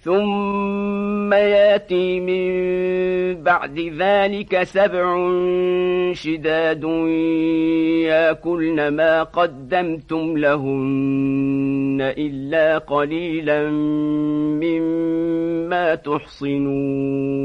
ثم ياتي من بعد ذلك سبع شداد ياكلن ما قدمتم لهن إلا قليلا مما تحصنون.